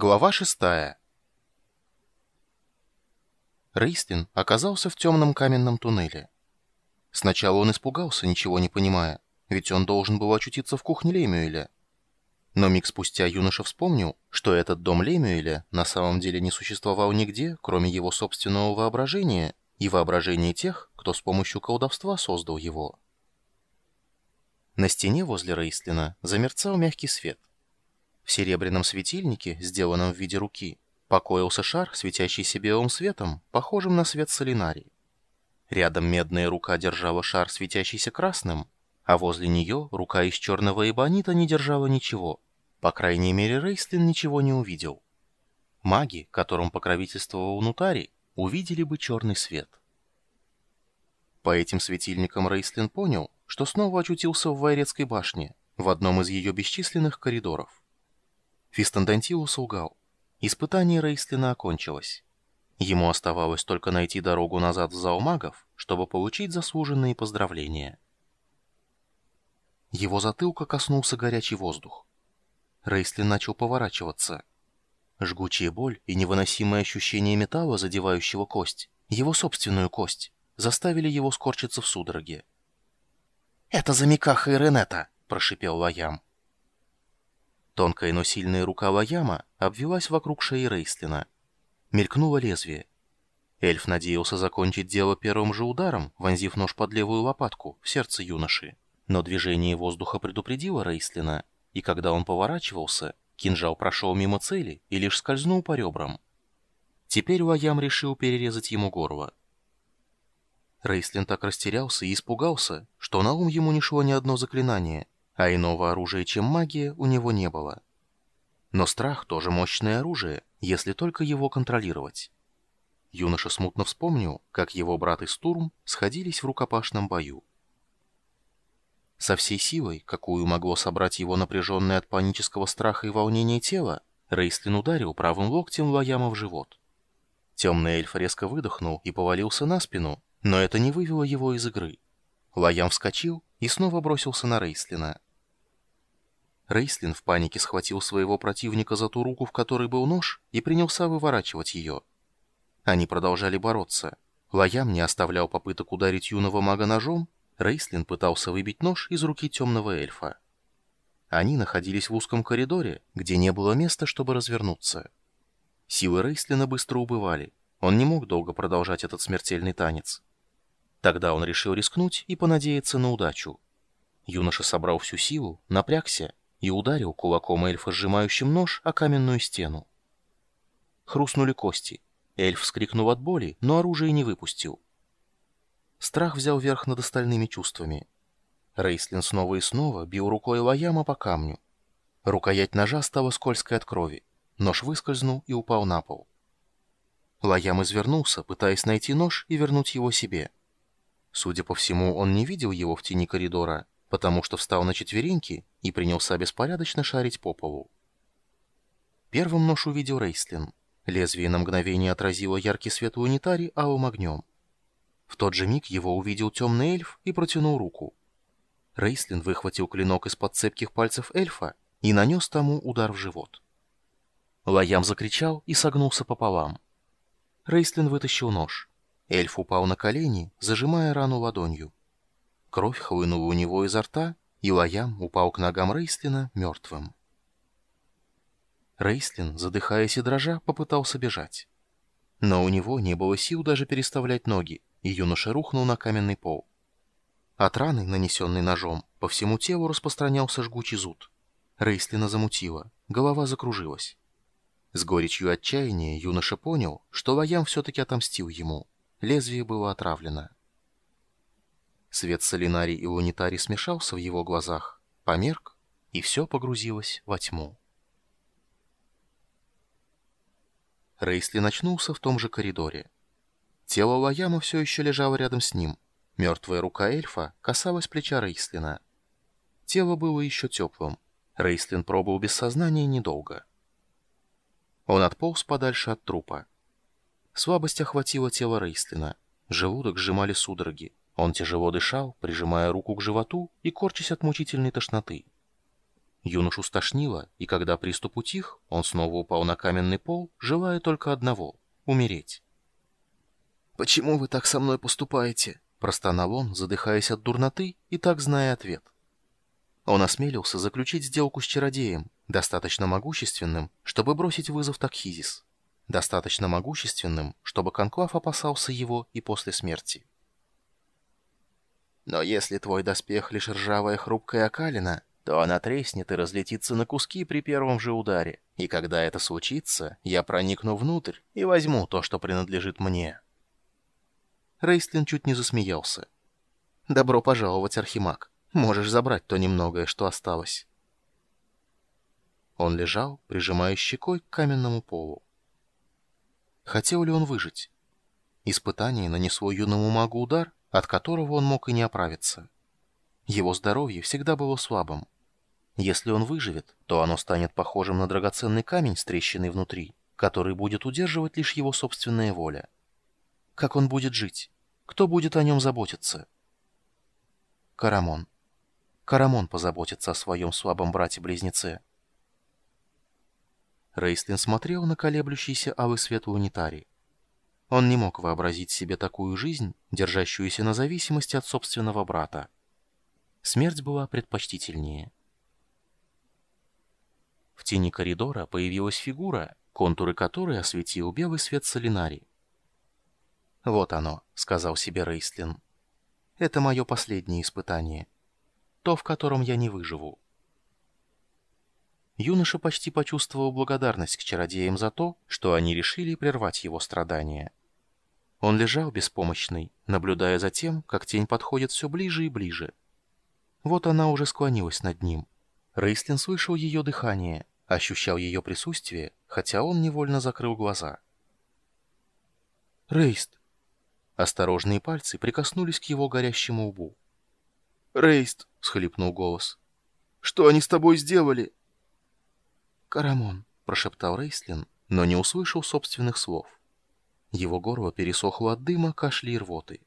Глава шестая. Рейстлин оказался в темном каменном туннеле. Сначала он испугался, ничего не понимая, ведь он должен был очутиться в кухне Лемюэля. Но миг спустя юноша вспомнил, что этот дом Лемюэля на самом деле не существовал нигде, кроме его собственного воображения и воображения тех, кто с помощью колдовства создал его. На стене возле Рейстлина замерцал мягкий свет. В серебряном светильнике, сделанном в виде руки, покоился шар, светящийся белым светом, похожим на свет солинарий. Рядом медная рука держала шар, светящийся красным, а возле нее рука из черного эбонита не держала ничего. По крайней мере, Рейстлин ничего не увидел. Маги, которым покровительствовал Нутари, увидели бы черный свет. По этим светильникам Рейстлин понял, что снова очутился в Вайрецкой башне, в одном из ее бесчисленных коридоров. Фистандантиус лгал. Испытание Рейстлина окончилось. Ему оставалось только найти дорогу назад в зал магов, чтобы получить заслуженные поздравления. Его затылка коснулся горячий воздух. Рейстлин начал поворачиваться. Жгучая боль и невыносимое ощущение металла, задевающего кость, его собственную кость, заставили его скорчиться в судороге. «Это за Микаха и Ренета!» — прошипел Лаям. Тонкая, но сильная рука Лаяма обвелась вокруг шеи Рейстлина. Мелькнуло лезвие. Эльф надеялся закончить дело первым же ударом, вонзив нож под левую лопатку, в сердце юноши. Но движение воздуха предупредило Рейстлина, и когда он поворачивался, кинжал прошел мимо цели и лишь скользнул по ребрам. Теперь Лаям решил перерезать ему горло. Рейслин так растерялся и испугался, что на ум ему не шло ни одно заклинание — а иного оружия, чем магия, у него не было. Но страх тоже мощное оружие, если только его контролировать. Юноша смутно вспомнил, как его брат и Стурм сходились в рукопашном бою. Со всей силой, какую могло собрать его напряженное от панического страха и волнения тело, Рейслин ударил правым локтем Лаяма в живот. Темный эльф резко выдохнул и повалился на спину, но это не вывело его из игры. Лаям вскочил и снова бросился на Рейслина. Рейслин в панике схватил своего противника за ту руку, в которой был нож, и принялся выворачивать ее. Они продолжали бороться. Лаям не оставлял попыток ударить юного мага ножом, Рейслин пытался выбить нож из руки темного эльфа. Они находились в узком коридоре, где не было места, чтобы развернуться. Силы Рейслина быстро убывали. Он не мог долго продолжать этот смертельный танец. Тогда он решил рискнуть и понадеяться на удачу. Юноша собрал всю силу, напрягся и ударил кулаком эльфа, сжимающим нож, о каменную стену. Хрустнули кости. Эльф вскрикнул от боли, но оружие не выпустил. Страх взял верх над остальными чувствами. Рейслин снова и снова бил рукой Лаяма по камню. Рукоять ножа стала скользкой от крови. Нож выскользнул и упал на пол. Лаям извернулся, пытаясь найти нож и вернуть его себе. Судя по всему, он не видел его в тени коридора, потому что встал на четвереньки и принялся беспорядочно шарить по полу. Первым нож увидел Рейслин. Лезвие на мгновение отразило яркий свет унитари алым огнем. В тот же миг его увидел темный эльф и протянул руку. Рейслин выхватил клинок из-под цепких пальцев эльфа и нанес тому удар в живот. Лаям закричал и согнулся пополам. Рейслин вытащил нож. Эльф упал на колени, зажимая рану ладонью. Кровь хлынула у него изо рта, и Лаям упал к ногам Рейслина мертвым. Рейслин, задыхаясь и дрожа, попытался бежать. Но у него не было сил даже переставлять ноги, и юноша рухнул на каменный пол. От раны, нанесенной ножом, по всему телу распространялся жгучий зуд. Рейслина замутила, голова закружилась. С горечью отчаяния юноша понял, что Лаям все-таки отомстил ему. Лезвие было отравлено. Свет солинарий и лунитарий смешался в его глазах, померк, и все погрузилось во тьму. Рейсли начнулся в том же коридоре. Тело Лаяма все еще лежало рядом с ним. Мертвая рука эльфа касалась плеча Рейслина. Тело было еще теплым. Рейслин пробыл без сознания недолго. Он отполз подальше от трупа. Слабость охватила тело Рейслина. Желудок сжимали судороги. Он тяжело дышал, прижимая руку к животу и корчась от мучительной тошноты. Юношу стошнило, и когда приступ утих, он снова упал на каменный пол, желая только одного — умереть. «Почему вы так со мной поступаете?» — простонал он, задыхаясь от дурноты и так зная ответ. Он осмелился заключить сделку с чародеем, достаточно могущественным, чтобы бросить вызов Такхизис, достаточно могущественным, чтобы Конклав опасался его и после смерти. «Но если твой доспех лишь ржавая хрупкая окалина, то она треснет и разлетится на куски при первом же ударе. И когда это случится, я проникну внутрь и возьму то, что принадлежит мне». Рейстлин чуть не засмеялся. «Добро пожаловать, Архимаг. Можешь забрать то немногое, что осталось». Он лежал, прижимая щекой к каменному полу. Хотел ли он выжить? Испытание нанесло юному магу удар, от которого он мог и не оправиться. Его здоровье всегда было слабым. Если он выживет, то оно станет похожим на драгоценный камень с трещиной внутри, который будет удерживать лишь его собственная воля. Как он будет жить? Кто будет о нем заботиться? Карамон. Карамон позаботится о своем слабом брате-близнеце. Рейстлин смотрел на колеблющийся алый свет унитарий. Он не мог вообразить себе такую жизнь, держащуюся на зависимости от собственного брата. Смерть была предпочтительнее. В тени коридора появилась фигура, контуры которой осветил белый свет солинари. «Вот оно», — сказал себе Рейслин. «Это мое последнее испытание. То, в котором я не выживу». Юноша почти почувствовал благодарность к чародеям за то, что они решили прервать его страдания. Он лежал беспомощный, наблюдая за тем, как тень подходит все ближе и ближе. Вот она уже склонилась над ним. Рейслин слышал ее дыхание, ощущал ее присутствие, хотя он невольно закрыл глаза. «Рейст!» Осторожные пальцы прикоснулись к его горящему лбу. «Рейст!» — схлипнул голос. «Что они с тобой сделали?» «Карамон!» — прошептал Рейслин, но не услышал собственных слов. Его горло пересохло от дыма, кашля и рвоты.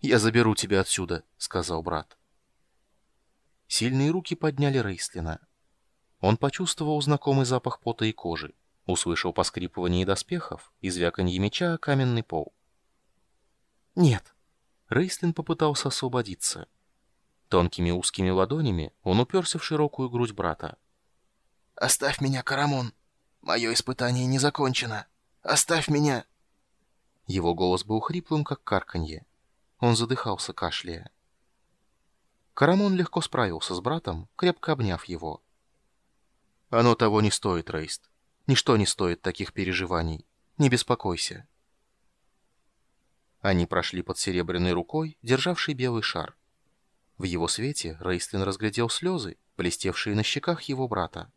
«Я заберу тебя отсюда», — сказал брат. Сильные руки подняли Рейслина. Он почувствовал знакомый запах пота и кожи, услышал поскрипывание доспехов и звяканье меча о каменный пол. «Нет!» Рейслин попытался освободиться. Тонкими узкими ладонями он уперся в широкую грудь брата. «Оставь меня, Карамон! Мое испытание не закончено! Оставь меня!» Его голос был хриплым, как карканье. Он задыхался, кашляя. Карамон легко справился с братом, крепко обняв его. Оно того не стоит, Рейст. Ничто не стоит таких переживаний. Не беспокойся. Они прошли под серебряной рукой, державшей белый шар. В его свете Рейстлин разглядел слезы, блестевшие на щеках его брата.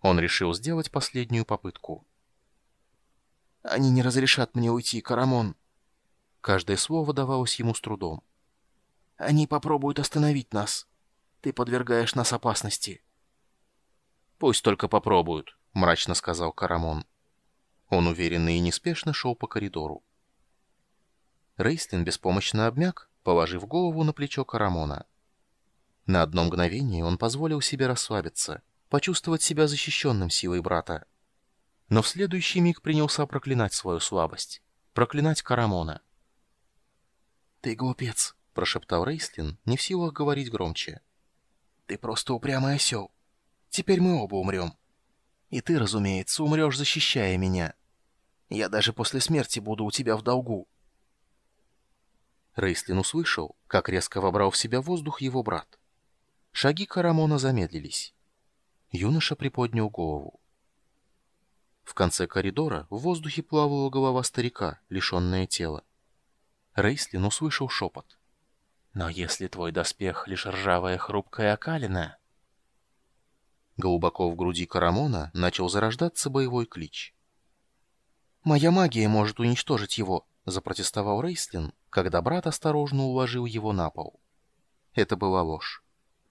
Он решил сделать последнюю попытку. «Они не разрешат мне уйти, Карамон!» Каждое слово давалось ему с трудом. «Они попробуют остановить нас. Ты подвергаешь нас опасности». «Пусть только попробуют», — мрачно сказал Карамон. Он уверенно и неспешно шел по коридору. Рейстлин беспомощно обмяк, положив голову на плечо Карамона. На одно мгновение он позволил себе расслабиться, почувствовать себя защищенным силой брата. Но в следующий миг принялся проклинать свою слабость, проклинать Карамона. «Ты глупец», — прошептал Рейстлин, не в силах говорить громче. «Ты просто упрямый осел. Теперь мы оба умрем. И ты, разумеется, умрешь, защищая меня. Я даже после смерти буду у тебя в долгу». Рейслин услышал, как резко вобрал в себя воздух его брат. Шаги Карамона замедлились. Юноша приподнял голову. В конце коридора в воздухе плавала голова старика, лишенная тела. Рейслин услышал шепот. «Но если твой доспех лишь ржавая хрупкая окалина...» Глубоко в груди Карамона начал зарождаться боевой клич. «Моя магия может уничтожить его», — запротестовал Рейслин, когда брат осторожно уложил его на пол. Это была ложь.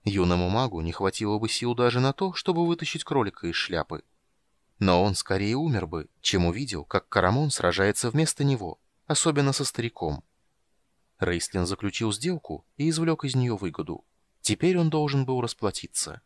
Юному магу не хватило бы сил даже на то, чтобы вытащить кролика из шляпы. Но он скорее умер бы, чем увидел, как Карамон сражается вместо него, особенно со стариком. Рейслин заключил сделку и извлек из нее выгоду. Теперь он должен был расплатиться.